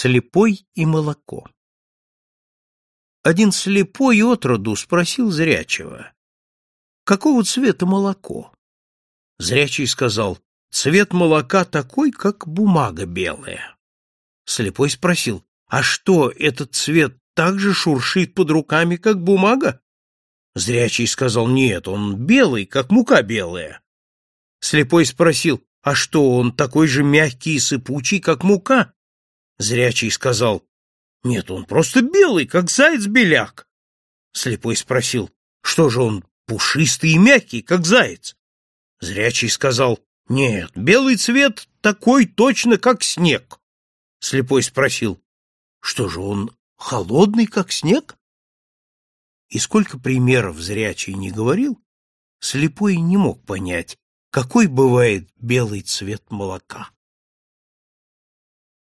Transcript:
слепой и молоко. Один слепой отроду спросил зрячего, какого цвета молоко? Зрячий сказал, цвет молока такой, как бумага белая. Слепой спросил, а что, этот цвет так же шуршит под руками, как бумага? Зрячий сказал, нет, он белый, как мука белая. Слепой спросил, а что, он такой же мягкий и сыпучий, как мука? Зрячий сказал, «Нет, он просто белый, как заяц-беляк». Слепой спросил, «Что же он пушистый и мягкий, как заяц?» Зрячий сказал, «Нет, белый цвет такой точно, как снег». Слепой спросил, «Что же он холодный, как снег?» И сколько примеров зрячий не говорил, слепой не мог понять, какой бывает белый цвет молока.